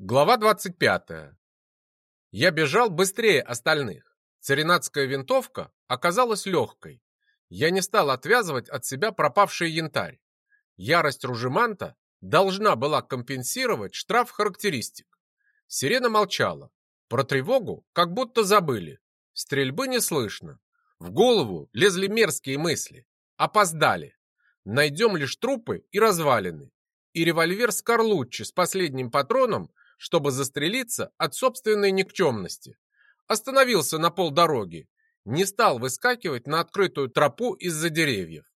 Глава 25. Я бежал быстрее остальных. Царинатская винтовка оказалась легкой. Я не стал отвязывать от себя пропавший янтарь. Ярость Ружеманта должна была компенсировать штраф характеристик. Сирена молчала. Про тревогу как будто забыли. Стрельбы не слышно. В голову лезли мерзкие мысли. Опоздали. Найдем лишь трупы и развалины. И револьвер Скорлуччи с последним патроном чтобы застрелиться от собственной никчемности. Остановился на полдороги, не стал выскакивать на открытую тропу из-за деревьев.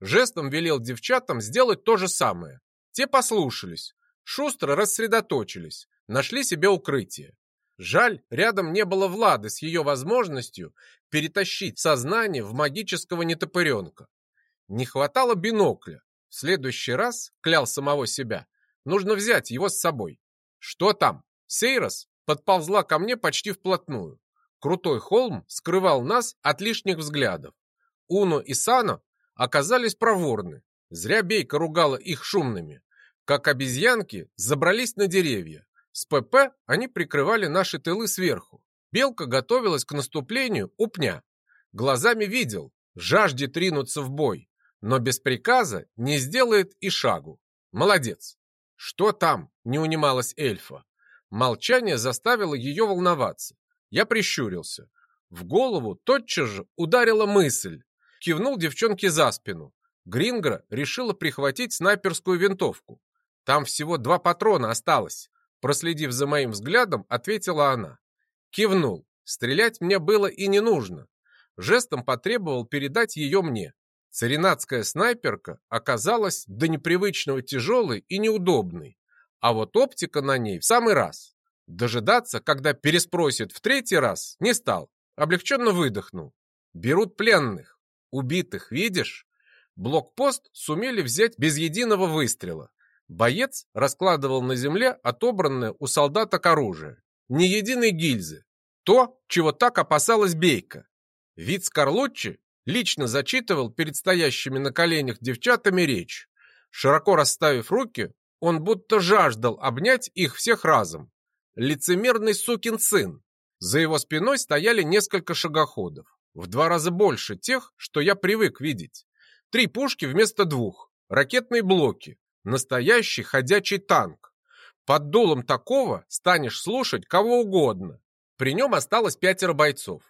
Жестом велел девчатам сделать то же самое. Те послушались, шустро рассредоточились, нашли себе укрытие. Жаль, рядом не было Влады с ее возможностью перетащить сознание в магического нетопыренка. Не хватало бинокля. В следующий раз, клял самого себя, нужно взять его с собой. «Что там?» Сейрос подползла ко мне почти вплотную. Крутой холм скрывал нас от лишних взглядов. Уно и Сано оказались проворны. Зря Бейка ругала их шумными. Как обезьянки забрались на деревья. С ПП они прикрывали наши тылы сверху. Белка готовилась к наступлению у пня. Глазами видел, жаждет ринуться в бой, но без приказа не сделает и шагу. Молодец. «Что там?» — не унималась эльфа. Молчание заставило ее волноваться. Я прищурился. В голову тотчас же ударила мысль. Кивнул девчонке за спину. Грингра решила прихватить снайперскую винтовку. Там всего два патрона осталось. Проследив за моим взглядом, ответила она. Кивнул. Стрелять мне было и не нужно. Жестом потребовал передать ее мне. Царинатская снайперка оказалась до непривычного тяжелой и неудобной, а вот оптика на ней в самый раз. Дожидаться, когда переспросит в третий раз, не стал. Облегченно выдохнул. Берут пленных. Убитых, видишь? Блокпост сумели взять без единого выстрела. Боец раскладывал на земле отобранное у солдаток оружие. Ни единой гильзы. То, чего так опасалась Бейка. Вид Скорлуччи лично зачитывал перед стоящими на коленях девчатами речь. Широко расставив руки, он будто жаждал обнять их всех разом. Лицемерный сукин сын. За его спиной стояли несколько шагоходов, в два раза больше тех, что я привык видеть. Три пушки вместо двух, ракетные блоки, настоящий ходячий танк. Под дулом такого станешь слушать кого угодно. При нем осталось пятеро бойцов.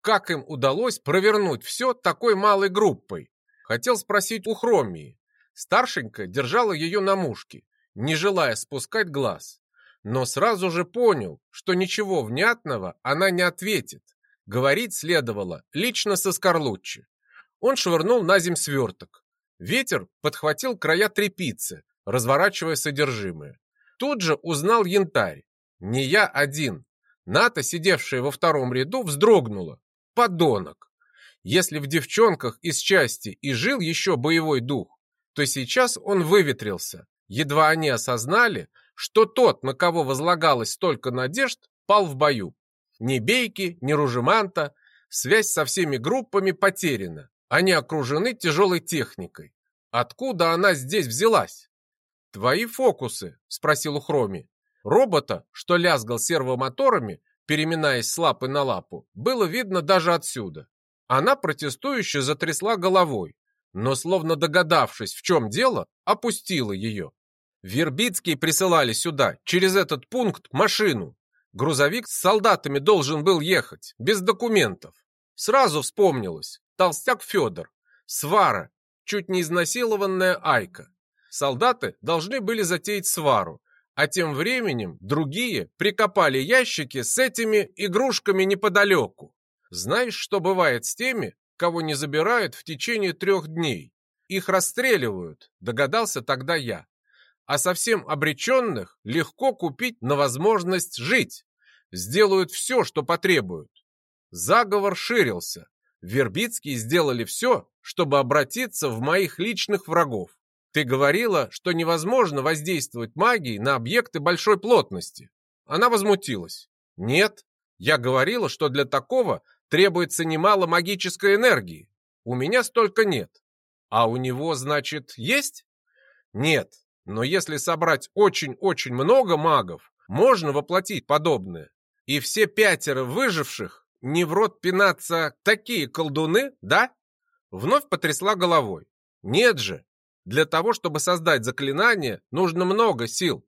Как им удалось провернуть все такой малой группой? Хотел спросить у Хромии. Старшенькая держала ее на мушке, не желая спускать глаз. Но сразу же понял, что ничего внятного она не ответит. Говорить следовало лично со Скорлуччи. Он швырнул на земь сверток. Ветер подхватил края трепицы, разворачивая содержимое. Тут же узнал янтарь. Не я один. Ната, сидевшая во втором ряду, вздрогнула подонок. Если в девчонках из части и жил еще боевой дух, то сейчас он выветрился. Едва они осознали, что тот, на кого возлагалось столько надежд, пал в бою. Ни Бейки, ни Ружеманта, связь со всеми группами потеряна. Они окружены тяжелой техникой. Откуда она здесь взялась? «Твои фокусы?» – спросил у Хроми. Робота, что лязгал сервомоторами, переминаясь с лапы на лапу, было видно даже отсюда. Она протестующе затрясла головой, но, словно догадавшись, в чем дело, опустила ее. Вербицкие присылали сюда, через этот пункт, машину. Грузовик с солдатами должен был ехать, без документов. Сразу вспомнилось. Толстяк Федор. Свара. Чуть не изнасилованная Айка. Солдаты должны были затеять свару, а тем временем другие прикопали ящики с этими игрушками неподалеку. Знаешь, что бывает с теми, кого не забирают в течение трех дней? Их расстреливают, догадался тогда я. А совсем обреченных легко купить на возможность жить. Сделают все, что потребуют. Заговор ширился. Вербицкие сделали все, чтобы обратиться в моих личных врагов. Ты говорила, что невозможно воздействовать магией на объекты большой плотности. Она возмутилась. Нет, я говорила, что для такого требуется немало магической энергии. У меня столько нет. А у него, значит, есть? Нет, но если собрать очень-очень много магов, можно воплотить подобное. И все пятеро выживших не в рот пинаться такие колдуны, да? Вновь потрясла головой. Нет же. Для того, чтобы создать заклинание, нужно много сил.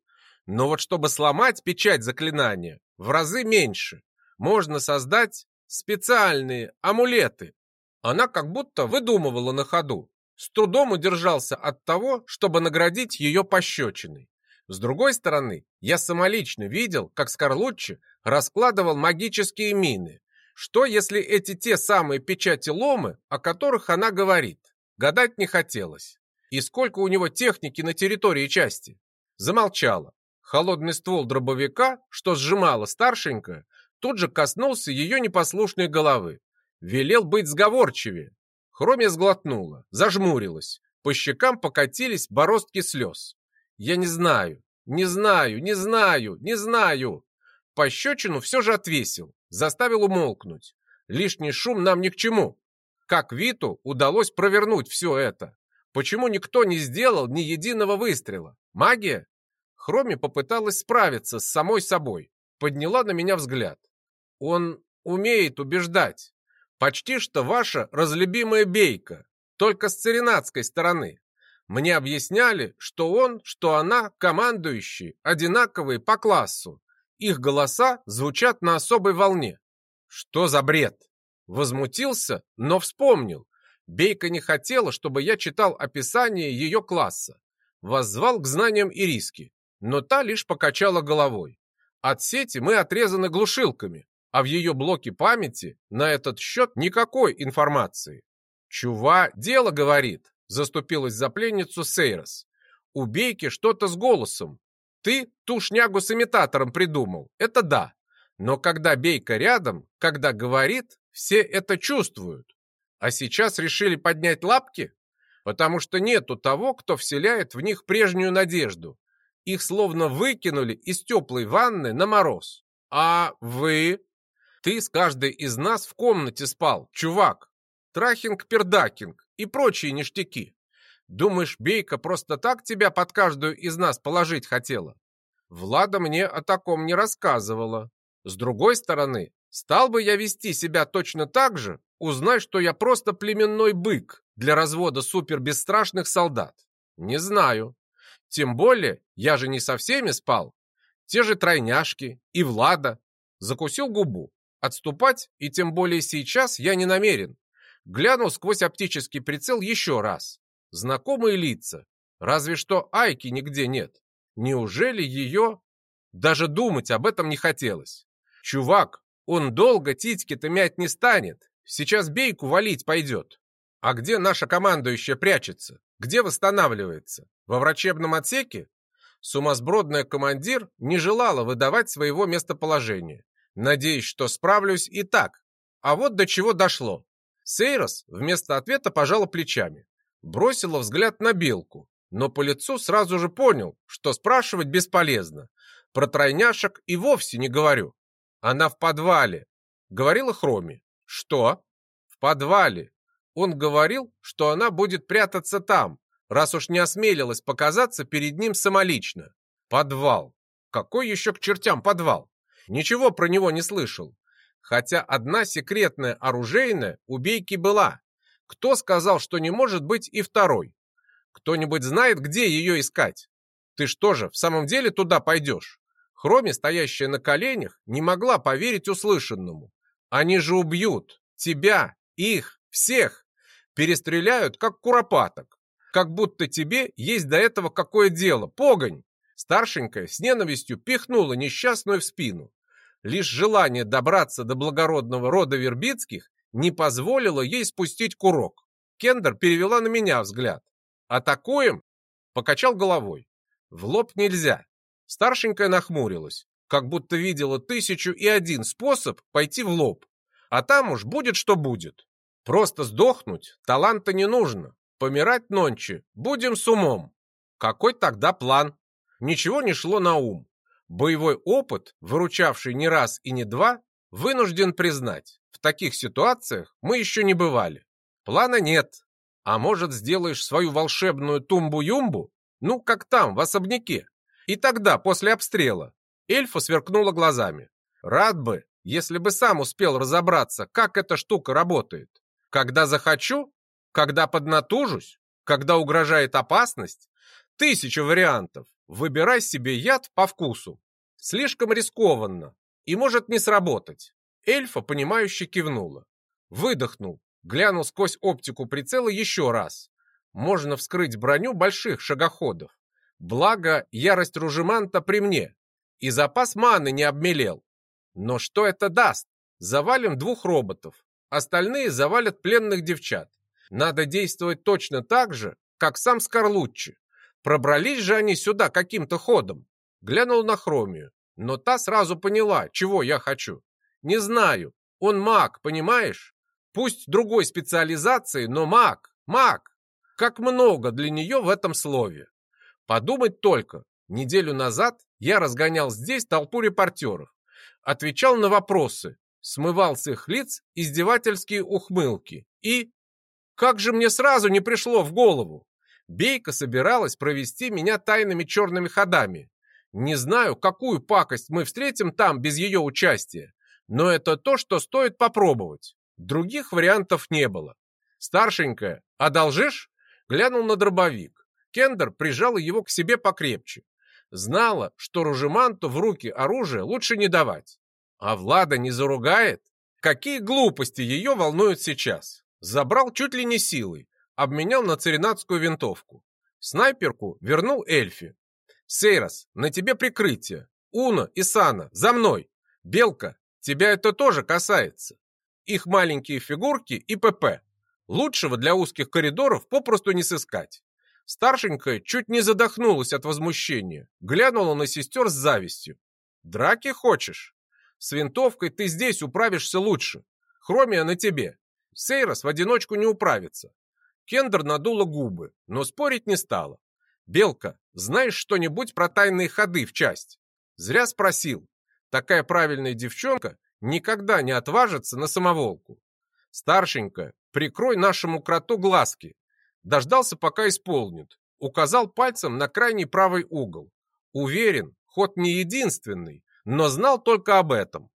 Но вот чтобы сломать печать заклинания, в разы меньше. Можно создать специальные амулеты. Она как будто выдумывала на ходу. С трудом удержался от того, чтобы наградить ее пощечиной. С другой стороны, я самолично видел, как Скорлуччи раскладывал магические мины. Что, если эти те самые печати ломы, о которых она говорит? Гадать не хотелось. И сколько у него техники на территории части? Замолчала. Холодный ствол дробовика, что сжимала старшенькая, тут же коснулся ее непослушной головы. Велел быть сговорчивее. Хромия сглотнула, зажмурилась. По щекам покатились бороздки слез. Я не знаю, не знаю, не знаю, не знаю. Пощечину все же отвесил, заставил умолкнуть. Лишний шум нам ни к чему. Как Виту удалось провернуть все это? Почему никто не сделал ни единого выстрела? Магия? Хроми попыталась справиться с самой собой. Подняла на меня взгляд. Он умеет убеждать. Почти что ваша разлюбимая бейка, только с царинатской стороны. Мне объясняли, что он, что она, командующие, одинаковые по классу. Их голоса звучат на особой волне. Что за бред? Возмутился, но вспомнил. Бейка не хотела, чтобы я читал описание ее класса. Воззвал к знаниям Ириски, но та лишь покачала головой. От сети мы отрезаны глушилками, а в ее блоке памяти на этот счет никакой информации. «Чува, дело говорит», — заступилась за пленницу Сейрос. «У Бейки что-то с голосом. Ты ту шнягу с имитатором придумал, это да. Но когда Бейка рядом, когда говорит, все это чувствуют. А сейчас решили поднять лапки? Потому что нету того, кто вселяет в них прежнюю надежду. Их словно выкинули из теплой ванны на мороз. А вы? Ты с каждой из нас в комнате спал, чувак. Трахинг-пердакинг и прочие ништяки. Думаешь, Бейка просто так тебя под каждую из нас положить хотела? Влада мне о таком не рассказывала. С другой стороны, стал бы я вести себя точно так же, узнай, что я просто племенной бык для развода супербесстрашных солдат. Не знаю. Тем более, я же не со всеми спал. Те же тройняшки и Влада. Закусил губу. Отступать, и тем более сейчас, я не намерен. Глянул сквозь оптический прицел еще раз. Знакомые лица. Разве что Айки нигде нет. Неужели ее... Даже думать об этом не хотелось. Чувак, он долго титьки-то мять не станет. Сейчас бейку валить пойдет. А где наша командующая прячется? Где восстанавливается? Во врачебном отсеке? Сумасбродная командир не желала выдавать своего местоположения. Надеюсь, что справлюсь и так. А вот до чего дошло. Сейрос вместо ответа пожала плечами. Бросила взгляд на белку, но по лицу сразу же понял, что спрашивать бесполезно. Про тройняшек и вовсе не говорю. Она в подвале. Говорила Хроми. Что? В подвале. Он говорил, что она будет прятаться там, раз уж не осмелилась показаться перед ним самолично. Подвал. Какой еще к чертям подвал? Ничего про него не слышал. Хотя одна секретная оружейная у Бейки была. Кто сказал, что не может быть и второй? Кто-нибудь знает, где ее искать? Ты что же, в самом деле туда пойдешь? Хроми, стоящая на коленях, не могла поверить услышанному. Они же убьют тебя, их, всех. Перестреляют, как куропаток. Как будто тебе есть до этого какое дело. Погонь! Старшенькая с ненавистью пихнула несчастную в спину. Лишь желание добраться до благородного рода Вербицких не позволило ей спустить курок. Кендер перевела на меня взгляд. «Атакуем?» Покачал головой. «В лоб нельзя». Старшенькая нахмурилась, как будто видела тысячу и один способ пойти в лоб. А там уж будет, что будет. Просто сдохнуть таланта не нужно. Помирать нонче будем с умом. Какой тогда план? Ничего не шло на ум. Боевой опыт, выручавший не раз и не два, вынужден признать, в таких ситуациях мы еще не бывали. Плана нет. А может, сделаешь свою волшебную тумбу-юмбу? Ну, как там, в особняке. И тогда, после обстрела. Эльфа сверкнула глазами. Рад бы, если бы сам успел разобраться, как эта штука работает. Когда захочу, когда поднатужусь, когда угрожает опасность. Тысяча вариантов. Выбирай себе яд по вкусу. Слишком рискованно и может не сработать. Эльфа, понимающе кивнула. Выдохнул, глянул сквозь оптику прицела еще раз. Можно вскрыть броню больших шагоходов. Благо, ярость Ружеманта при мне, и запас маны не обмелел. Но что это даст? Завалим двух роботов, остальные завалят пленных девчат. Надо действовать точно так же, как сам Скорлуччи. Пробрались же они сюда каким-то ходом. Глянул на Хромию, но та сразу поняла, чего я хочу. Не знаю, он маг, понимаешь? Пусть другой специализации, но маг, маг. Как много для нее в этом слове. Подумать только, неделю назад я разгонял здесь толпу репортеров, отвечал на вопросы, смывал с их лиц издевательские ухмылки и... Как же мне сразу не пришло в голову? Бейка собиралась провести меня тайными черными ходами. Не знаю, какую пакость мы встретим там без ее участия, но это то, что стоит попробовать. Других вариантов не было. Старшенькая, одолжишь? Глянул на дробовик. Кендер прижал его к себе покрепче. Знала, что Ружеманту в руки оружие лучше не давать. А Влада не заругает? Какие глупости ее волнуют сейчас? Забрал чуть ли не силой, обменял на царинатскую винтовку. Снайперку вернул Эльфи. Сейрос, на тебе прикрытие. Уна и Сана, за мной. Белка, тебя это тоже касается. Их маленькие фигурки и ПП. Лучшего для узких коридоров попросту не сыскать. Старшенькая чуть не задохнулась от возмущения, глянула на сестер с завистью. «Драки хочешь? С винтовкой ты здесь управишься лучше. Хромия на тебе. Сейрос в одиночку не управится». Кендер надула губы, но спорить не стала. «Белка, знаешь что-нибудь про тайные ходы в часть?» Зря спросил. Такая правильная девчонка никогда не отважится на самоволку. Старшенькая, прикрой нашему кроту глазки, Дождался, пока исполнит. Указал пальцем на крайний правый угол. Уверен, ход не единственный, но знал только об этом.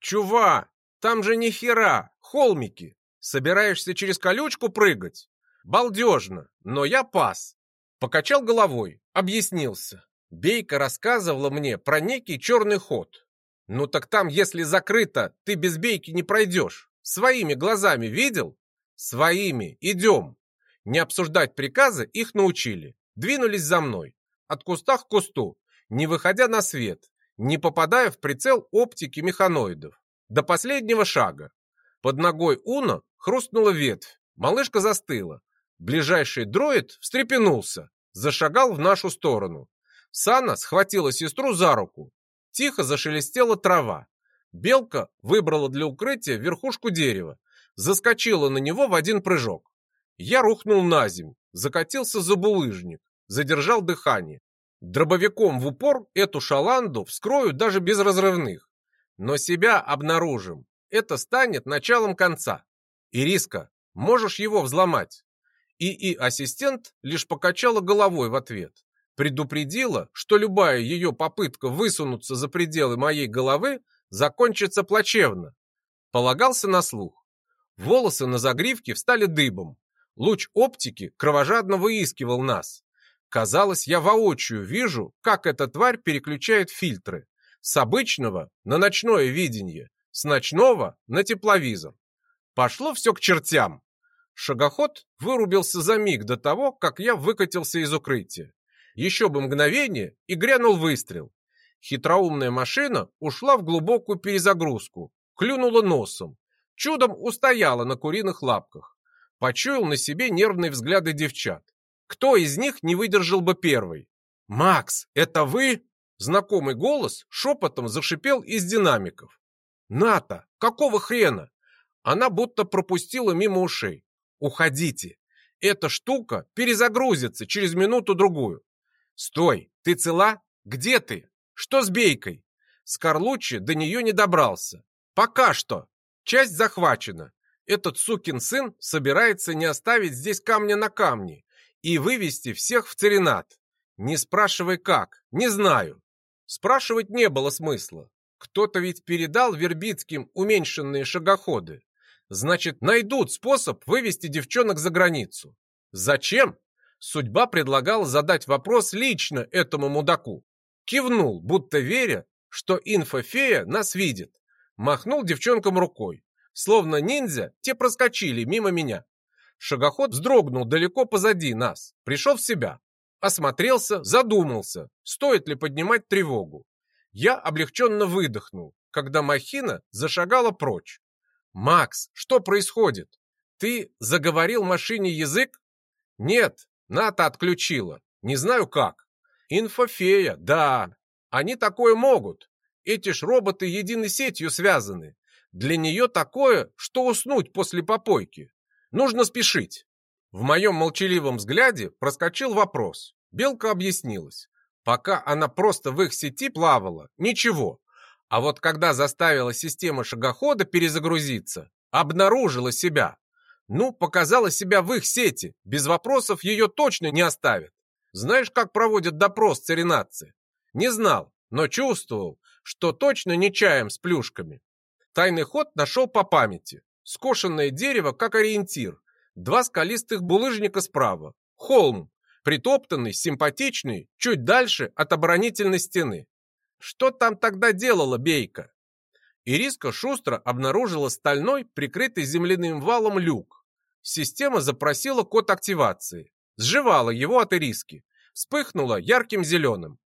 Чува, там же ни хера, холмики. Собираешься через колючку прыгать? Балдежно, но я пас. Покачал головой, объяснился. Бейка рассказывала мне про некий черный ход. Ну так там, если закрыто, ты без бейки не пройдешь. Своими глазами видел? Своими, идем. Не обсуждать приказы их научили. Двинулись за мной. От куста к кусту, не выходя на свет, не попадая в прицел оптики механоидов. До последнего шага. Под ногой Уна хрустнула ветвь. Малышка застыла. Ближайший дроид встрепенулся. Зашагал в нашу сторону. Сана схватила сестру за руку. Тихо зашелестела трава. Белка выбрала для укрытия верхушку дерева. Заскочила на него в один прыжок. Я рухнул на землю, закатился за булыжник, задержал дыхание. Дробовиком в упор эту шаланду вскрою даже без разрывных. Но себя обнаружим. Это станет началом конца. Ириска, можешь его взломать? ИИ-ассистент лишь покачала головой в ответ. Предупредила, что любая ее попытка высунуться за пределы моей головы закончится плачевно. Полагался на слух. Волосы на загривке встали дыбом. Луч оптики кровожадно выискивал нас. Казалось, я воочию вижу, как эта тварь переключает фильтры. С обычного на ночное видение, с ночного на тепловизор. Пошло все к чертям. Шагоход вырубился за миг до того, как я выкатился из укрытия. Еще бы мгновение, и грянул выстрел. Хитроумная машина ушла в глубокую перезагрузку, клюнула носом, чудом устояла на куриных лапках. Почуял на себе нервные взгляды девчат. Кто из них не выдержал бы первый? «Макс, это вы?» Знакомый голос шепотом зашипел из динамиков. «Ната, какого хрена?» Она будто пропустила мимо ушей. «Уходите! Эта штука перезагрузится через минуту-другую!» «Стой! Ты цела? Где ты? Что с Бейкой?» Скорлуччи до нее не добрался. «Пока что! Часть захвачена этот сукин сын собирается не оставить здесь камня на камне и вывести всех в царинат. Не спрашивай как, не знаю. Спрашивать не было смысла. Кто-то ведь передал Вербицким уменьшенные шагоходы. Значит, найдут способ вывести девчонок за границу. Зачем? Судьба предлагала задать вопрос лично этому мудаку. Кивнул, будто веря, что инфофея нас видит. Махнул девчонкам рукой. Словно ниндзя, те проскочили мимо меня. Шагоход вздрогнул далеко позади нас, пришел в себя. Осмотрелся, задумался, стоит ли поднимать тревогу. Я облегченно выдохнул, когда махина зашагала прочь. «Макс, что происходит? Ты заговорил машине язык?» «Нет, НАТО отключила. Не знаю как». «Инфофея, да. Они такое могут. Эти ж роботы единой сетью связаны. Для нее такое, что уснуть после попойки. Нужно спешить. В моем молчаливом взгляде проскочил вопрос. Белка объяснилась. Пока она просто в их сети плавала, ничего. А вот когда заставила система шагохода перезагрузиться, обнаружила себя. Ну, показала себя в их сети, без вопросов ее точно не оставят. Знаешь, как проводят допрос царинации? Не знал, но чувствовал, что точно не чаем с плюшками. Тайный ход нашел по памяти. Скошенное дерево как ориентир. Два скалистых булыжника справа. Холм, притоптанный, симпатичный, чуть дальше от оборонительной стены. Что там тогда делала Бейка? Ириска шустро обнаружила стальной, прикрытый земляным валом люк. Система запросила код активации. Сживала его от Ириски. Вспыхнула ярким зеленым.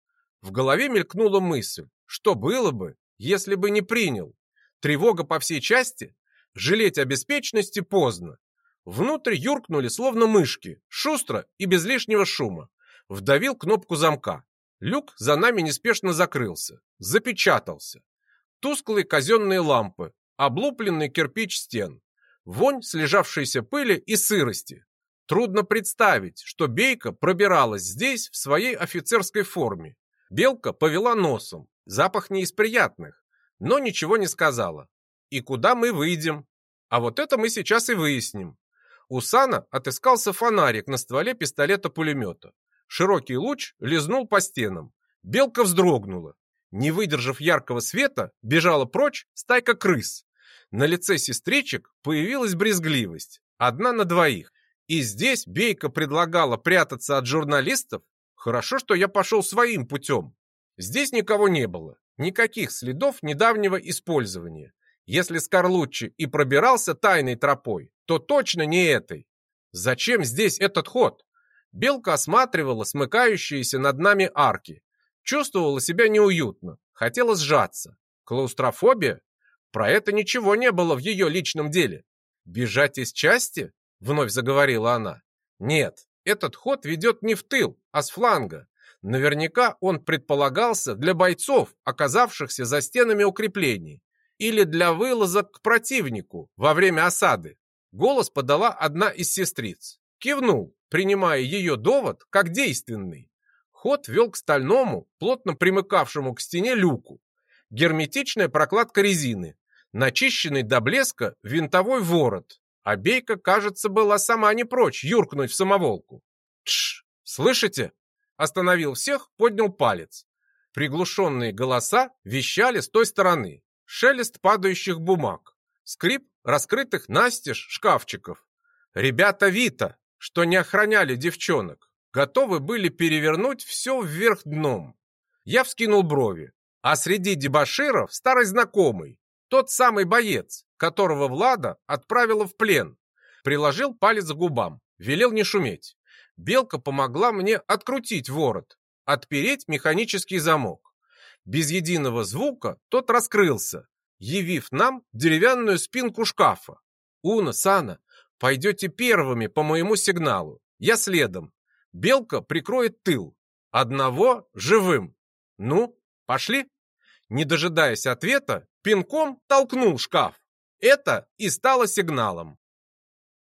В голове мелькнула мысль, что было бы, если бы не принял. Тревога по всей части? Жалеть о беспечности поздно. Внутрь юркнули, словно мышки, шустро и без лишнего шума. Вдавил кнопку замка. Люк за нами неспешно закрылся, запечатался. Тусклые казенные лампы, облупленный кирпич стен, вонь слежавшейся пыли и сырости. Трудно представить, что Бейка пробиралась здесь в своей офицерской форме. Белка повела носом, запах не из приятных, но ничего не сказала. И куда мы выйдем? А вот это мы сейчас и выясним. У Сана отыскался фонарик на стволе пистолета-пулемета. Широкий луч лизнул по стенам. Белка вздрогнула. Не выдержав яркого света, бежала прочь стайка крыс. На лице сестричек появилась брезгливость. Одна на двоих. И здесь Бейка предлагала прятаться от журналистов? Хорошо, что я пошел своим путем. Здесь никого не было. Никаких следов недавнего использования. Если Скорлуччи и пробирался тайной тропой, то точно не этой. Зачем здесь этот ход? Белка осматривала смыкающиеся над нами арки. Чувствовала себя неуютно, хотела сжаться. Клаустрофобия? Про это ничего не было в ее личном деле. «Бежать из части?» — вновь заговорила она. «Нет, этот ход ведет не в тыл, а с фланга. Наверняка он предполагался для бойцов, оказавшихся за стенами укреплений, или для вылазок к противнику во время осады. Голос подала одна из сестриц. Кивнул, принимая ее довод как действенный. Ход вел к стальному, плотно примыкавшему к стене люку. Герметичная прокладка резины, начищенный до блеска винтовой ворот. А Бейка, кажется, была сама не прочь юркнуть в самоволку. «Тш! Слышите?» Остановил всех, поднял палец. Приглушенные голоса вещали с той стороны. Шелест падающих бумаг. Скрип раскрытых настежь шкафчиков. Ребята Вита, что не охраняли девчонок, готовы были перевернуть все вверх дном. Я вскинул брови. А среди дебоширов старый знакомый, тот самый боец, которого Влада отправила в плен. Приложил палец к губам, велел не шуметь. Белка помогла мне открутить ворот, отпереть механический замок. Без единого звука тот раскрылся, явив нам деревянную спинку шкафа. «Уна, Сана, пойдете первыми по моему сигналу. Я следом. Белка прикроет тыл. Одного живым. Ну, пошли?» Не дожидаясь ответа, пинком толкнул шкаф. Это и стало сигналом.